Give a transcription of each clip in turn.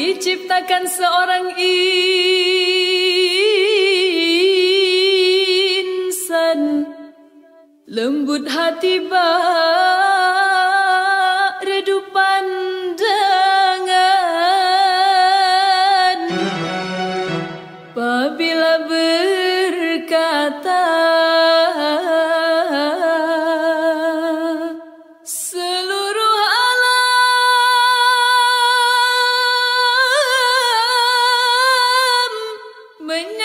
diciptakan seorang insan. Lembut hati bak redup pandangan apabila berkata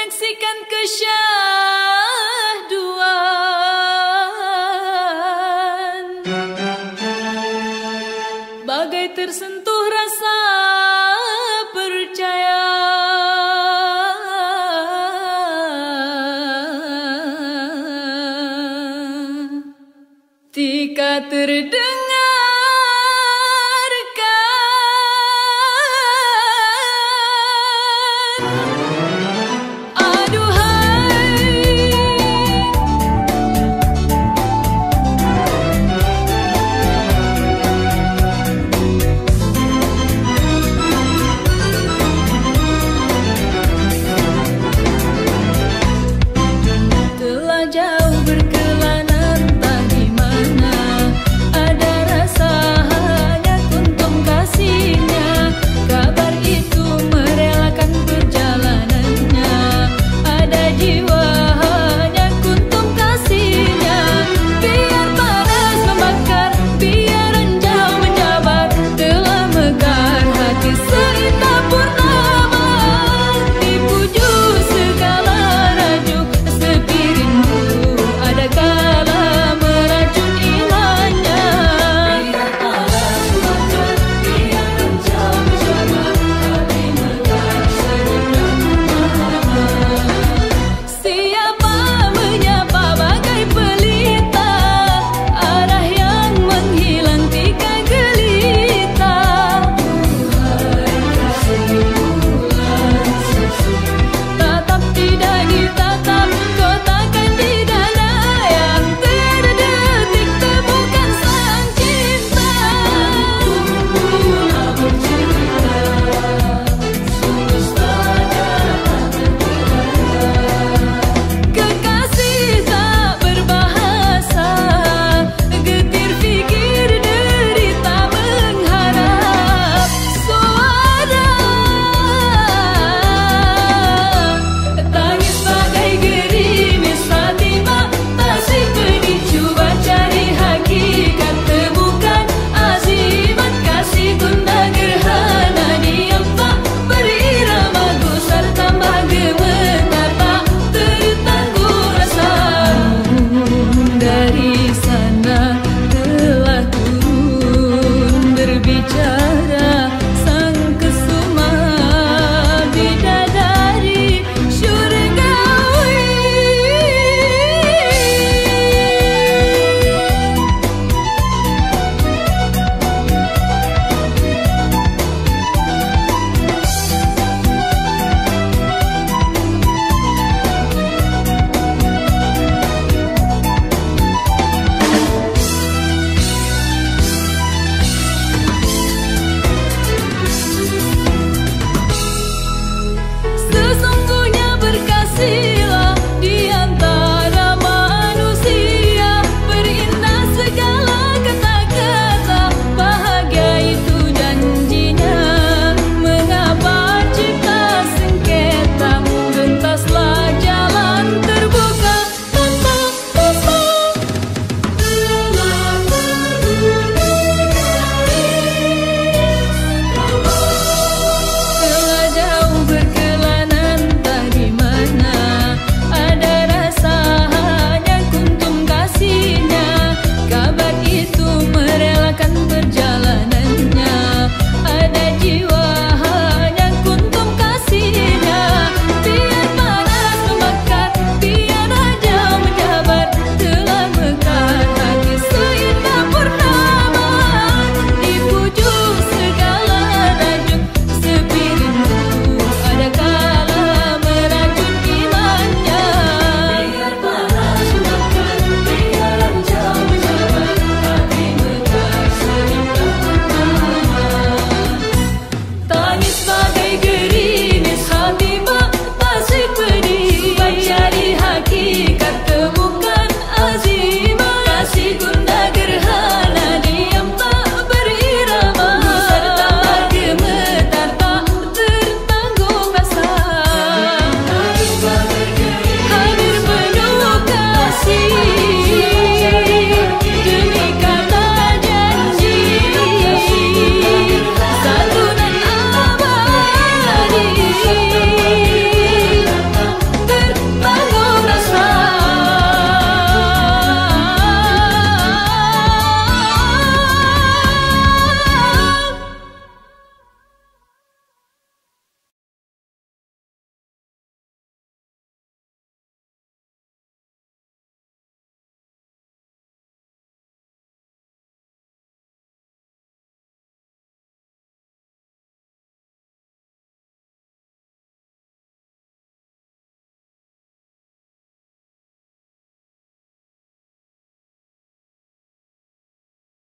menyaksikan kesyahduan. Bagai tersentuh rasa percaya. Tika terdengar jauh